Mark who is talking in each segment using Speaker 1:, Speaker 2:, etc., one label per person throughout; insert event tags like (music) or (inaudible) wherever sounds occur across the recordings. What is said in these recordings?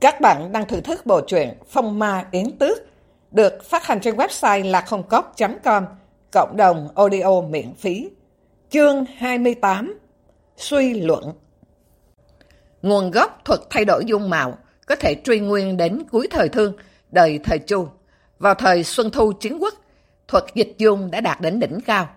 Speaker 1: Các bạn đang thử thức bộ truyện Phong Ma Yến Tước được phát hành trên website lạchồngcốc.com cộng đồng audio miễn phí. Chương 28 Suy luận Nguồn gốc thuật thay đổi dung mạo có thể truy nguyên đến cuối thời thương, đời thời Chu. Vào thời Xuân Thu Chiến Quốc, thuật dịch dung đã đạt đến đỉnh cao.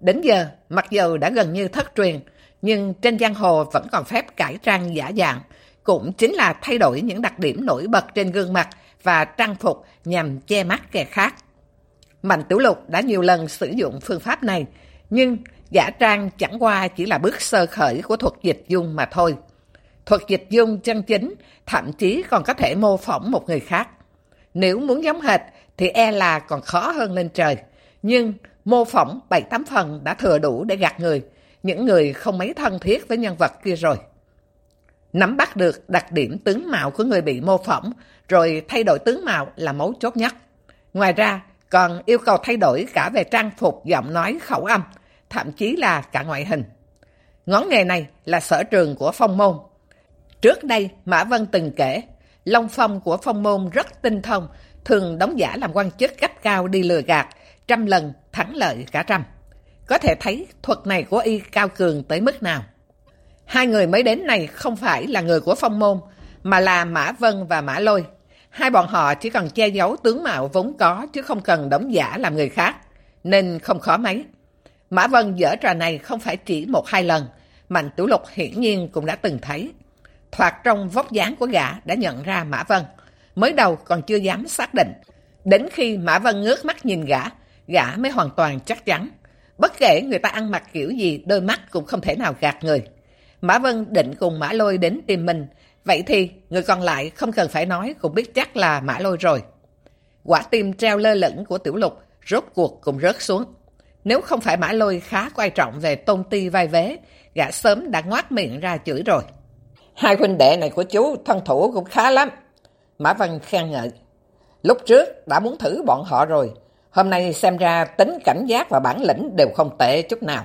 Speaker 1: Đến giờ, mặc dù đã gần như thất truyền, nhưng trên giang hồ vẫn còn phép cải trang giả dạng, cũng chính là thay đổi những đặc điểm nổi bật trên gương mặt và trang phục nhằm che mắt kẻ khác. Mạnh Tiểu Lục đã nhiều lần sử dụng phương pháp này, nhưng giả trang chẳng qua chỉ là bước sơ khởi của thuật dịch dung mà thôi. Thuật dịch dung chân chính thậm chí còn có thể mô phỏng một người khác. Nếu muốn giống hệt thì e là còn khó hơn lên trời. Nhưng mô phỏng 7-8 phần đã thừa đủ để gạt người, những người không mấy thân thiết với nhân vật kia rồi. Nắm bắt được đặc điểm tướng mạo của người bị mô phỏng, rồi thay đổi tướng mạo là mấu chốt nhất. Ngoài ra, còn yêu cầu thay đổi cả về trang phục, giọng nói, khẩu âm, thậm chí là cả ngoại hình. Ngón nghề này là sở trường của phong môn. Trước đây, Mã Vân từng kể, Long Phong của phong môn rất tinh thông, thường đóng giả làm quan chức cấp cao đi lừa gạt, trăm lần thắng lợi cả trăm. Có thể thấy thuật này của y cao cường tới mức nào. Hai người mới đến này không phải là người của phong môn, mà là Mã Vân và Mã Lôi. Hai bọn họ chỉ cần che giấu tướng mạo vốn có chứ không cần đóng giả làm người khác, nên không khó mấy. Mã Vân dở trò này không phải chỉ một hai lần, Mạnh Tiểu Lục hiển nhiên cũng đã từng thấy. Thoạt trong vóc dáng của gã đã nhận ra Mã Vân, mới đầu còn chưa dám xác định. Đến khi Mã Vân ngước mắt nhìn gã, gã mới hoàn toàn chắc chắn. Bất kể người ta ăn mặc kiểu gì, đôi mắt cũng không thể nào gạt người. Mã Vân định cùng Mã Lôi đến tìm mình, vậy thì người còn lại không cần phải nói cũng biết chắc là Mã Lôi rồi. Quả tim treo lơ lửng của Tiểu Lục rốt cuộc cũng rớt xuống. Nếu không phải Mã Lôi khá quan trọng về tôn ti vai vế, gã sớm đã ngoát miệng ra chửi rồi. Hai huynh đệ này của chú thân thủ cũng khá lắm. Mã Vân khen ngợi. Lúc trước đã muốn thử bọn họ rồi, hôm nay xem ra tính cảnh giác và bản lĩnh đều không tệ chút nào.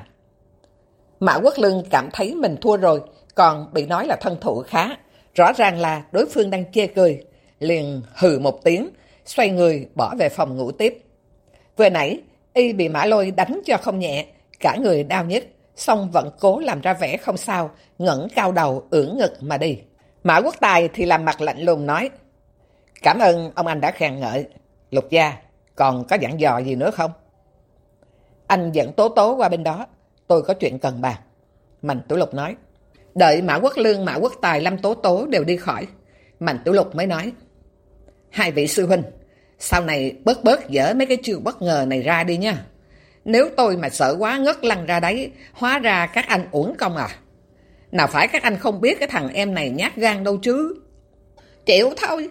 Speaker 1: Mã Quốc Lương cảm thấy mình thua rồi, còn bị nói là thân thủ khá. Rõ ràng là đối phương đang chê cười. Liền hừ một tiếng, xoay người bỏ về phòng ngủ tiếp. Vừa nãy, y bị Mã Lôi đánh cho không nhẹ, cả người đau nhất, xong vẫn cố làm ra vẻ không sao, ngẩng cao đầu, ưỡn ngực mà đi. Mã Quốc Tài thì làm mặt lạnh lùng nói, Cảm ơn ông anh đã khen ngợi. Lục gia, còn có dặn dò gì nữa không? Anh dẫn Tố Tố qua bên đó, tôi có chuyện cần bàn. Mạnh Tiểu Lục nói. Đợi Mã Quốc Lương, Mã Quốc Tài, Lâm Tố Tố đều đi khỏi. Mạnh Tiểu Lục mới nói. Hai vị sư huynh, sau này bớt bớt dở mấy cái chiêu bất ngờ này ra đi nha. Nếu tôi mà sợ quá ngất lăn ra đấy, hóa ra các anh uổng công à. Nào phải các anh không biết cái thằng em này nhát gan đâu chứ. Chịu thôi,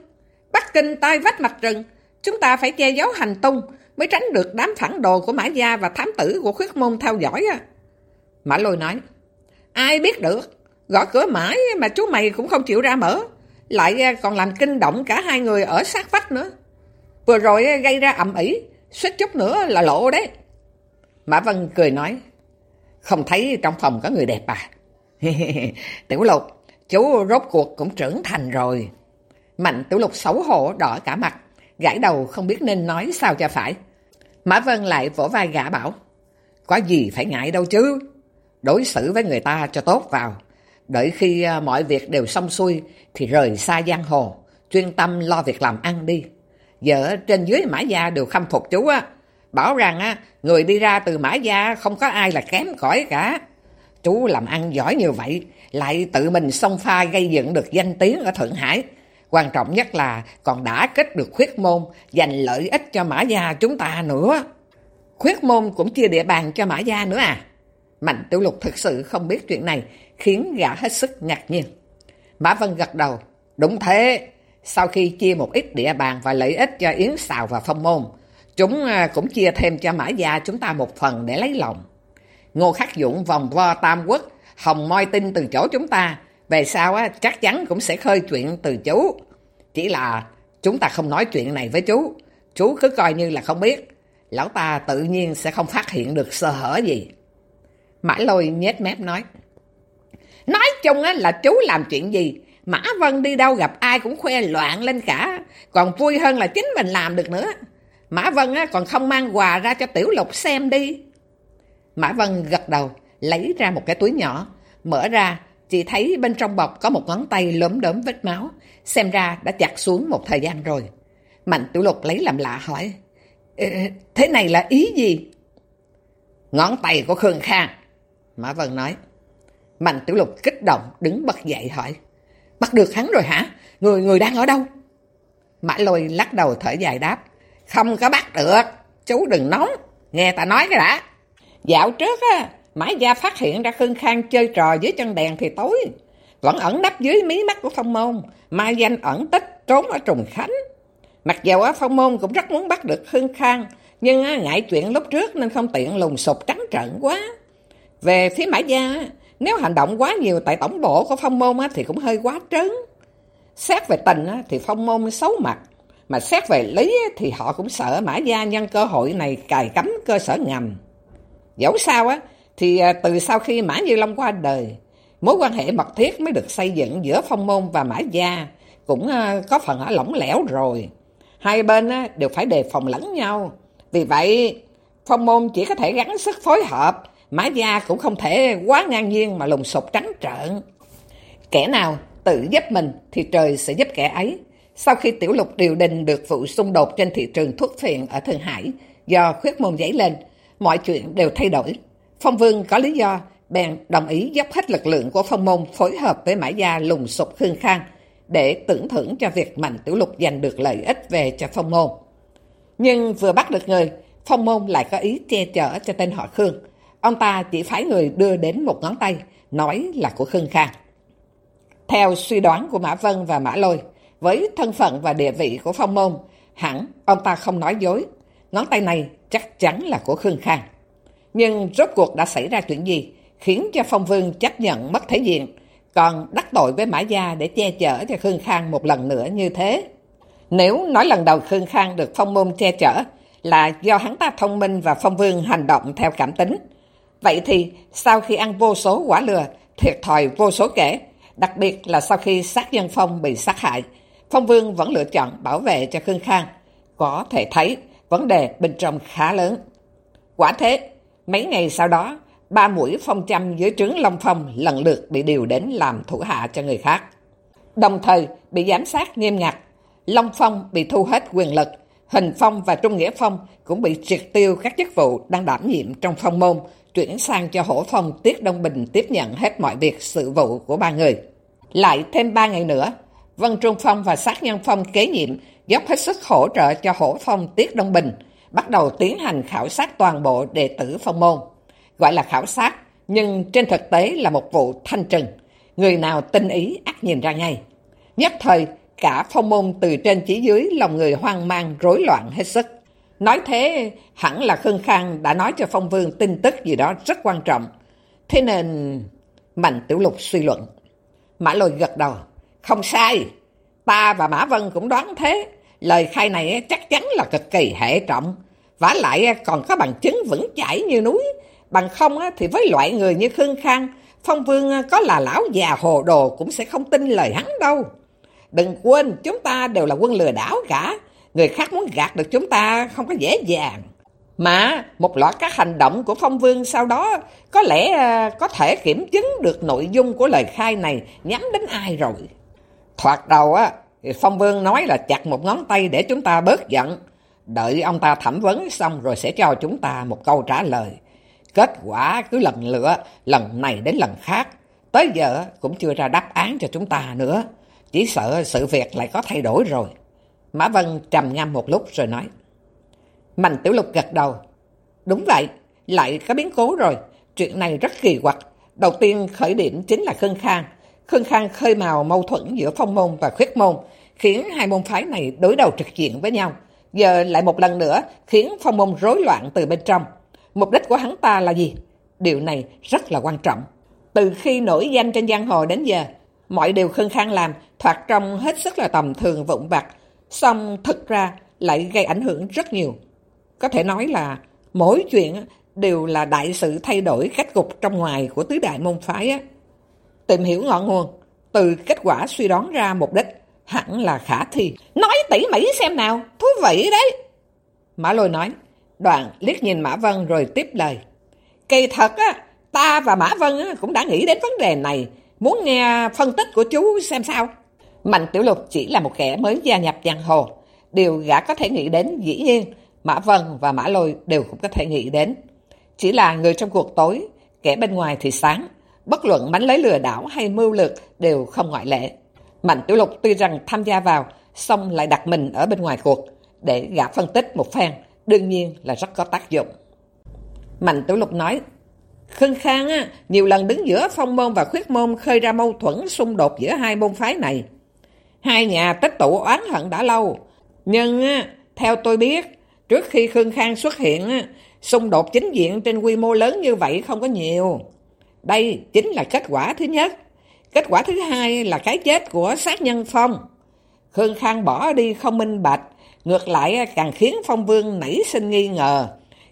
Speaker 1: Bắc Kinh tai vách mặt rừng, chúng ta phải che giấu hành tung mới tránh được đám phản đồ của Mã Gia và thám tử của khuyết môn theo dõi. À. Mã Lôi nói, ai biết được, gõ cửa mãi mà chú mày cũng không chịu ra mở, lại à, còn làm kinh động cả hai người ở sát vách nữa. Vừa rồi à, gây ra ẩm ỉ, suýt chút nữa là lộ đấy. Mã Vân cười nói, không thấy trong phòng có người đẹp à? (laughs) Tiểu Lục, chú rốt cuộc cũng trưởng thành rồi. Mạnh Tiểu Lục xấu hổ đỏ cả mặt, gãi đầu không biết nên nói sao cho phải. Mã Vân lại vỗ vai gã bảo, có gì phải ngại đâu chứ, đối xử với người ta cho tốt vào. Đợi khi à, mọi việc đều xong xuôi thì rời xa giang hồ, chuyên tâm lo việc làm ăn đi. Giờ trên dưới Mã Gia đều khâm phục chú á, bảo rằng á, người đi ra từ Mã Gia không có ai là kém cỏi cả. Chú làm ăn giỏi như vậy, lại tự mình xông pha gây dựng được danh tiếng ở Thượng Hải, Quan trọng nhất là còn đã kết được khuyết môn, dành lợi ích cho Mã Gia chúng ta nữa. Khuyết môn cũng chia địa bàn cho Mã Gia nữa à? Mạnh Tiểu Lục thực sự không biết chuyện này, khiến gã hết sức ngạc nhiên. Mã Vân gật đầu. Đúng thế, sau khi chia một ít địa bàn và lợi ích cho Yến Sào và Phong Môn, chúng à, cũng chia thêm cho Mã Gia chúng ta một phần để lấy lòng. Ngô Khắc Dũng vòng vo Tam Quốc, hồng moi tin từ chỗ chúng ta, về sau á, chắc chắn cũng sẽ khơi chuyện từ chú. Chỉ là chúng ta không nói chuyện này với chú. Chú cứ coi như là không biết. Lão ta tự nhiên sẽ không phát hiện được sơ hở gì. Mã lôi nhét mép nói. Nói chung á, là chú làm chuyện gì Mã Vân đi đâu gặp ai cũng khoe loạn lên cả, còn vui hơn là chính mình làm được nữa. Mã Vân còn không mang quà ra cho Tiểu Lục xem đi. Mã Vân gật đầu, lấy ra một cái túi nhỏ, mở ra, chỉ thấy bên trong bọc có một ngón tay lốm đốm vết máu, xem ra đã chặt xuống một thời gian rồi. Mạnh Tiểu Lục lấy làm lạ hỏi, thế này là ý gì? Ngón tay của Khương Khang. Mã Vân nói. Mạnh Tiểu Lục kích động, đứng bật dậy hỏi. Bắt được hắn rồi hả? Người người đang ở đâu? Mã Lôi lắc đầu thở dài đáp. Không có bắt được. Chú đừng nóng. Nghe ta nói cái đã. Dạo trước á, Mã Gia phát hiện ra Khương Khang chơi trò dưới chân đèn thì tối. Vẫn ẩn nấp dưới mí mắt của phong môn. Mai danh ẩn tích trốn ở Trùng Khánh. Mặc dù phong môn cũng rất muốn bắt được Khương Khang. Nhưng ngại chuyện lúc trước nên không tiện lùng sụp trắng trận quá. Về phía Mã Gia, nếu hành động quá nhiều tại tổng bộ của phong môn thì cũng hơi quá trớn. Xét về tình thì phong môn xấu mặt. Mà xét về lý thì họ cũng sợ Mã Gia nhân cơ hội này cài cắm cơ sở ngầm. Dẫu sao á, thì à, từ sau khi Mã Như Long qua đời, mối quan hệ mật thiết mới được xây dựng giữa phong môn và Mã Gia cũng à, có phần ở lỏng lẻo rồi. Hai bên đều phải đề phòng lẫn nhau. Vì vậy, phong môn chỉ có thể gắn sức phối hợp, Mã Gia cũng không thể quá ngang nhiên mà lùng sụp trắng trợn. Kẻ nào tự giúp mình thì trời sẽ giúp kẻ ấy. Sau khi Tiểu Lục điều đình được vụ xung đột trên thị trường thuốc phiện ở Thượng Hải do khuyết môn giấy lên, mọi chuyện đều thay đổi. Phong Vương có lý do, bèn đồng ý dốc hết lực lượng của phong môn phối hợp với Mã Gia lùng sụp Khương Khang để tưởng thưởng cho việc Mạnh Tiểu Lục giành được lợi ích về cho phong môn. Nhưng vừa bắt được người, phong môn lại có ý che chở cho tên họ Khương. Ông ta chỉ phái người đưa đến một ngón tay, nói là của Khương Khang. Theo suy đoán của Mã Vân và Mã Lôi, với thân phận và địa vị của phong môn, hẳn ông ta không nói dối. Ngón tay này chắc chắn là của Khương Khang. Nhưng rốt cuộc đã xảy ra chuyện gì khiến cho Phong Vương chấp nhận mất thể diện, còn đắc tội với Mã Gia để che chở cho Khương Khang một lần nữa như thế? Nếu nói lần đầu Khương Khang được phong môn che chở là do hắn ta thông minh và phong vương hành động theo cảm tính, vậy thì sau khi ăn vô số quả lừa, thiệt thòi vô số kể, đặc biệt là sau khi sát nhân phong bị sát hại, phong vương vẫn lựa chọn bảo vệ cho Khương Khang. Có thể thấy vấn đề bên trong khá lớn. Quả thế, mấy ngày sau đó, ba mũi phong châm dưới trướng Long Phong lần lượt bị điều đến làm thủ hạ cho người khác. Đồng thời bị giám sát nghiêm ngặt, Long Phong bị thu hết quyền lực, Hình Phong và Trung Nghĩa Phong cũng bị triệt tiêu các chức vụ đang đảm nhiệm trong phong môn, chuyển sang cho Hổ Phong Tiết Đông Bình tiếp nhận hết mọi việc sự vụ của ba người. Lại thêm ba ngày nữa, Vân Trung Phong và Sát Nhân Phong kế nhiệm dốc hết sức hỗ trợ cho Hổ Phong Tiết Đông Bình, bắt đầu tiến hành khảo sát toàn bộ đệ tử phong môn. Gọi là khảo sát, nhưng trên thực tế là một vụ thanh trừng. Người nào tinh ý ác nhìn ra ngay. Nhất thời, cả phong môn từ trên chí dưới lòng người hoang mang rối loạn hết sức. Nói thế, hẳn là Khương Khang đã nói cho Phong Vương tin tức gì đó rất quan trọng. Thế nên, Mạnh Tiểu Lục suy luận. Mã Lôi gật đầu. Không sai, ta và Mã Vân cũng đoán thế. Lời khai này chắc chắn là cực kỳ hệ trọng. vả lại còn có bằng chứng vững chãi như núi. Bằng không thì với loại người như Khương Khang, Phong Vương có là lão già hồ đồ cũng sẽ không tin lời hắn đâu. Đừng quên chúng ta đều là quân lừa đảo cả. Người khác muốn gạt được chúng ta không có dễ dàng. Mà một loạt các hành động của Phong Vương sau đó có lẽ à, có thể kiểm chứng được nội dung của lời khai này nhắm đến ai rồi. Thoạt đầu á, Phong Vương nói là chặt một ngón tay để chúng ta bớt giận. Đợi ông ta thẩm vấn xong rồi sẽ cho chúng ta một câu trả lời. Kết quả cứ lần lửa, lần này đến lần khác. Tới giờ cũng chưa ra đáp án cho chúng ta nữa. Chỉ sợ sự việc lại có thay đổi rồi. Mã Vân trầm ngâm một lúc rồi nói. Mạnh Tiểu Lục gật đầu. Đúng vậy, lại có biến cố rồi. Chuyện này rất kỳ quặc. Đầu tiên khởi điểm chính là Khương Khang. Khương Khang khơi mào mâu thuẫn giữa phong môn và khuyết môn, khiến hai môn phái này đối đầu trực diện với nhau. Giờ lại một lần nữa khiến phong môn rối loạn từ bên trong. Mục đích của hắn ta là gì? Điều này rất là quan trọng. Từ khi nổi danh trên giang hồ đến giờ, mọi điều Khương Khang làm thoạt trong hết sức là tầm thường vụn vặt, xong thực ra lại gây ảnh hưởng rất nhiều. Có thể nói là mỗi chuyện đều là đại sự thay đổi cách cục trong ngoài của tứ đại môn phái. Á. Tìm hiểu ngọn nguồn, từ kết quả suy đoán ra mục đích hẳn là khả thi. Nói tỉ mỉ xem nào, thú vị đấy. Mã Lôi nói, đoạn liếc nhìn Mã Vân rồi tiếp lời. Kỳ thật á, ta và Mã Vân á, cũng đã nghĩ đến vấn đề này, muốn nghe phân tích của chú xem sao. Mạnh Tiểu Lục chỉ là một kẻ mới gia nhập giang hồ. Điều gã có thể nghĩ đến dĩ nhiên, Mã Vân và Mã Lôi đều cũng có thể nghĩ đến. Chỉ là người trong cuộc tối, kẻ bên ngoài thì sáng, bất luận bánh lấy lừa đảo hay mưu lược đều không ngoại lệ. Mạnh Tiểu Lục tuy rằng tham gia vào, xong lại đặt mình ở bên ngoài cuộc, để gã phân tích một phen, đương nhiên là rất có tác dụng. Mạnh Tiểu Lục nói, Khương Khang á, nhiều lần đứng giữa phong môn và khuyết môn khơi ra mâu thuẫn xung đột giữa hai môn phái này. Hai nhà tích tụ oán hận đã lâu, nhưng theo tôi biết, trước khi Khương Khang xuất hiện, xung đột chính diện trên quy mô lớn như vậy không có nhiều. Đây chính là kết quả thứ nhất. Kết quả thứ hai là cái chết của sát nhân Phong. Khương Khang bỏ đi không minh bạch, ngược lại càng khiến Phong Vương nảy sinh nghi ngờ.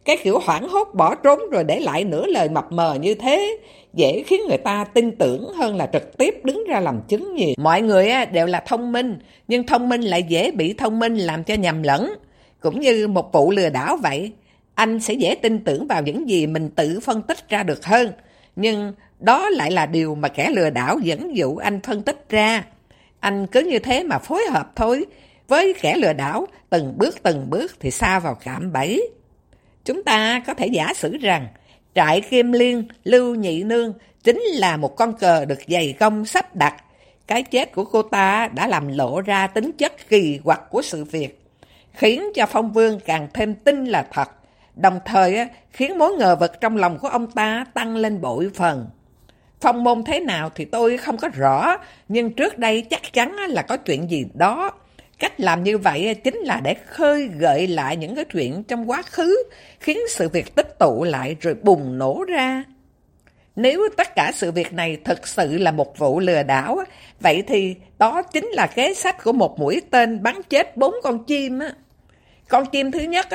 Speaker 1: Cái kiểu hoảng hốt bỏ trốn rồi để lại nửa lời mập mờ như thế, dễ khiến người ta tin tưởng hơn là trực tiếp đứng ra làm chứng gì Mọi người đều là thông minh, nhưng thông minh lại dễ bị thông minh làm cho nhầm lẫn. Cũng như một vụ lừa đảo vậy, anh sẽ dễ tin tưởng vào những gì mình tự phân tích ra được hơn. Nhưng đó lại là điều mà kẻ lừa đảo dẫn dụ anh phân tích ra. Anh cứ như thế mà phối hợp thôi. Với kẻ lừa đảo, từng bước từng bước thì xa vào cạm bẫy. Chúng ta có thể giả sử rằng trại Kim Liên, Lưu Nhị Nương chính là một con cờ được dày công sắp đặt. Cái chết của cô ta đã làm lộ ra tính chất kỳ quặc của sự việc, khiến cho Phong Vương càng thêm tin là thật, đồng thời khiến mối ngờ vực trong lòng của ông ta tăng lên bội phần. Phong môn thế nào thì tôi không có rõ, nhưng trước đây chắc chắn là có chuyện gì đó. Cách làm như vậy chính là để khơi gợi lại những cái chuyện trong quá khứ, khiến sự việc tích tụ lại rồi bùng nổ ra. Nếu tất cả sự việc này thực sự là một vụ lừa đảo, vậy thì đó chính là kế sách của một mũi tên bắn chết bốn con chim. Con chim thứ nhất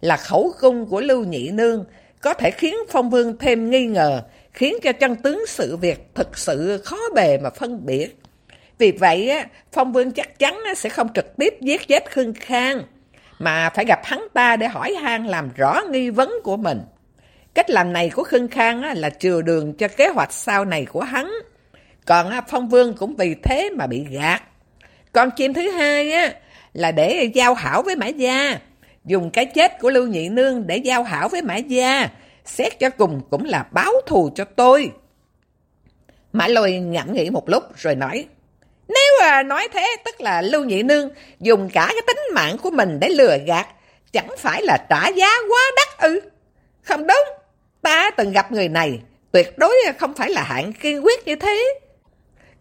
Speaker 1: là khẩu cung của Lưu Nhị Nương, có thể khiến Phong Vương thêm nghi ngờ, khiến cho chân tướng sự việc thực sự khó bề mà phân biệt. Vì vậy, Phong Vương chắc chắn sẽ không trực tiếp giết chết Khương Khang, mà phải gặp hắn ta để hỏi han làm rõ nghi vấn của mình. Cách làm này của Khương Khang là chừa đường cho kế hoạch sau này của hắn. Còn Phong Vương cũng vì thế mà bị gạt. Còn chim thứ hai là để giao hảo với Mã Gia, dùng cái chết của Lưu Nhị Nương để giao hảo với Mã Gia, xét cho cùng cũng là báo thù cho tôi. Mã lôi ngẫm nghĩ một lúc rồi nói, nếu à, nói thế tức là Lưu Nhị Nương dùng cả cái tính mạng của mình để lừa gạt, chẳng phải là trả giá quá đắt ư? Không đúng, ta từng gặp người này, tuyệt đối không phải là hạng kiên quyết như thế.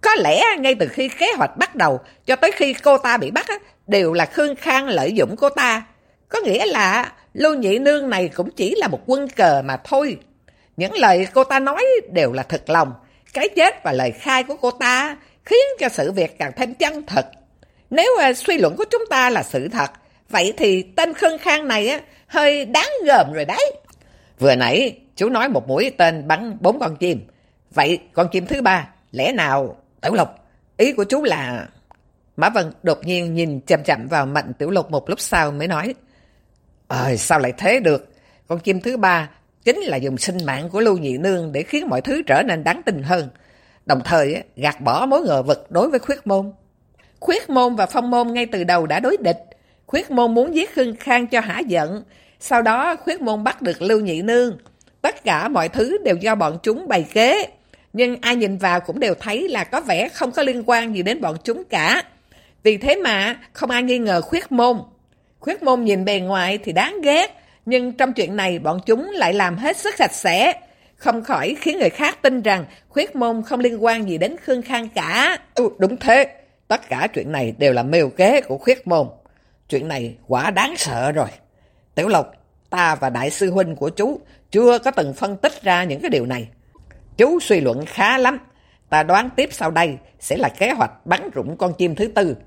Speaker 1: Có lẽ ngay từ khi kế hoạch bắt đầu cho tới khi cô ta bị bắt đều là Khương Khang lợi dụng cô ta. Có nghĩa là Lưu Nhị Nương này cũng chỉ là một quân cờ mà thôi. Những lời cô ta nói đều là thật lòng. Cái chết và lời khai của cô ta khiến cho sự việc càng thêm chân thật. Nếu uh, suy luận của chúng ta là sự thật, vậy thì tên Khương Khang này uh, hơi đáng gờm rồi đấy. Vừa nãy, chú nói một mũi tên bắn bốn con chim. Vậy con chim thứ ba, lẽ nào... Tiểu Lục, ý của chú là... Mã Vân đột nhiên nhìn chậm chậm vào Mạnh Tiểu Lục một lúc sau mới nói. ơi sao lại thế được? Con chim thứ ba chính là dùng sinh mạng của Lưu Nhị Nương để khiến mọi thứ trở nên đáng tin hơn. Đồng thời gạt bỏ mối ngờ vực đối với khuyết môn. Khuyết môn và phong môn ngay từ đầu đã đối địch. Khuyết môn muốn giết Khương Khang cho hả giận. Sau đó khuyết môn bắt được Lưu Nhị Nương. Tất cả mọi thứ đều do bọn chúng bày kế. Nhưng ai nhìn vào cũng đều thấy là có vẻ không có liên quan gì đến bọn chúng cả. Vì thế mà không ai nghi ngờ khuyết môn. Khuyết môn nhìn bề ngoài thì đáng ghét, nhưng trong chuyện này bọn chúng lại làm hết sức sạch sẽ. Không khỏi khiến người khác tin rằng khuyết môn không liên quan gì đến Khương Khang cả. Ừ, đúng thế, tất cả chuyện này đều là mưu kế của khuyết môn. Chuyện này quả đáng sợ rồi. Tiểu Lộc, ta và đại sư huynh của chú chưa có từng phân tích ra những cái điều này. Chú suy luận khá lắm. Ta đoán tiếp sau đây sẽ là kế hoạch bắn rụng con chim thứ tư.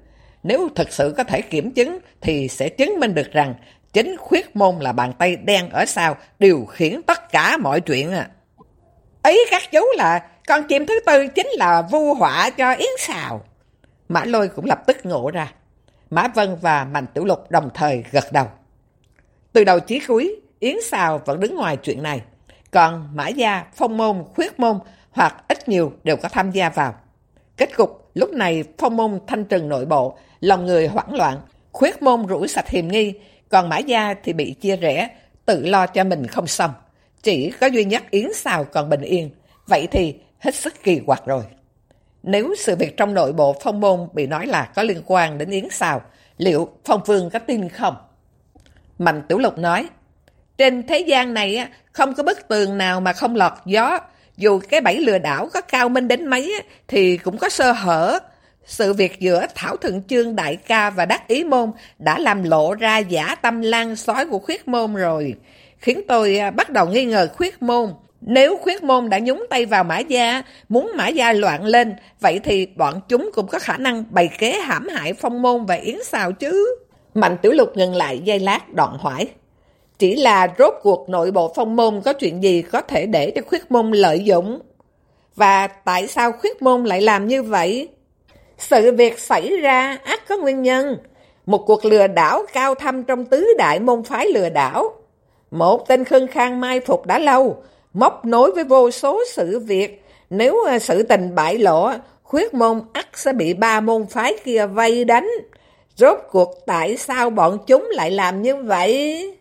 Speaker 1: Nếu thực sự có thể kiểm chứng thì sẽ chứng minh được rằng chính khuyết môn là bàn tay đen ở sau điều khiển tất cả mọi chuyện à. Ý các chú là Con chim thứ tư chính là vu họa cho Yến Sào. Mã Lôi cũng lập tức ngộ ra. Mã Vân và Mạnh Tiểu Lục đồng thời gật đầu. Từ đầu chí cuối, Yến Sào vẫn đứng ngoài chuyện này. Còn Mã Gia, Phong Môn, Khuyết Môn hoặc ít nhiều đều có tham gia vào. Kết cục lúc này Phong Môn thanh trừng nội bộ, lòng người hoảng loạn, Khuyết Môn rủi sạch hiềm nghi, còn Mã Gia thì bị chia rẽ, tự lo cho mình không xong. Chỉ có duy nhất Yến Sào còn bình yên, vậy thì hết sức kỳ quặc rồi. Nếu sự việc trong nội bộ phong môn bị nói là có liên quan đến Yến Sào, liệu Phong Vương có tin không? Mạnh Tiểu Lục nói, trên thế gian này không có bức tường nào mà không lọt gió. Dù cái bẫy lừa đảo có cao minh đến mấy thì cũng có sơ hở. Sự việc giữa Thảo Thượng Chương Đại Ca và Đắc Ý Môn đã làm lộ ra giả tâm lan sói của khuyết môn rồi, khiến tôi à, bắt đầu nghi ngờ khuyết môn. Nếu khuyết môn đã nhúng tay vào Mã Gia, muốn Mã Gia loạn lên, vậy thì bọn chúng cũng có khả năng bày kế hãm hại phong môn và yến xào chứ. Mạnh Tiểu Lục ngừng lại giây lát đoạn hỏi. Chỉ là rốt cuộc nội bộ phong môn có chuyện gì có thể để cho khuyết môn lợi dụng? Và tại sao khuyết môn lại làm như vậy? Sự việc xảy ra ác có nguyên nhân. Một cuộc lừa đảo cao thâm trong tứ đại môn phái lừa đảo. Một tên khương khang mai phục đã lâu, móc nối với vô số sự việc. Nếu à, sự tình bại lộ, khuyết môn ắt sẽ bị ba môn phái kia vây đánh. Rốt cuộc tại sao bọn chúng lại làm như vậy?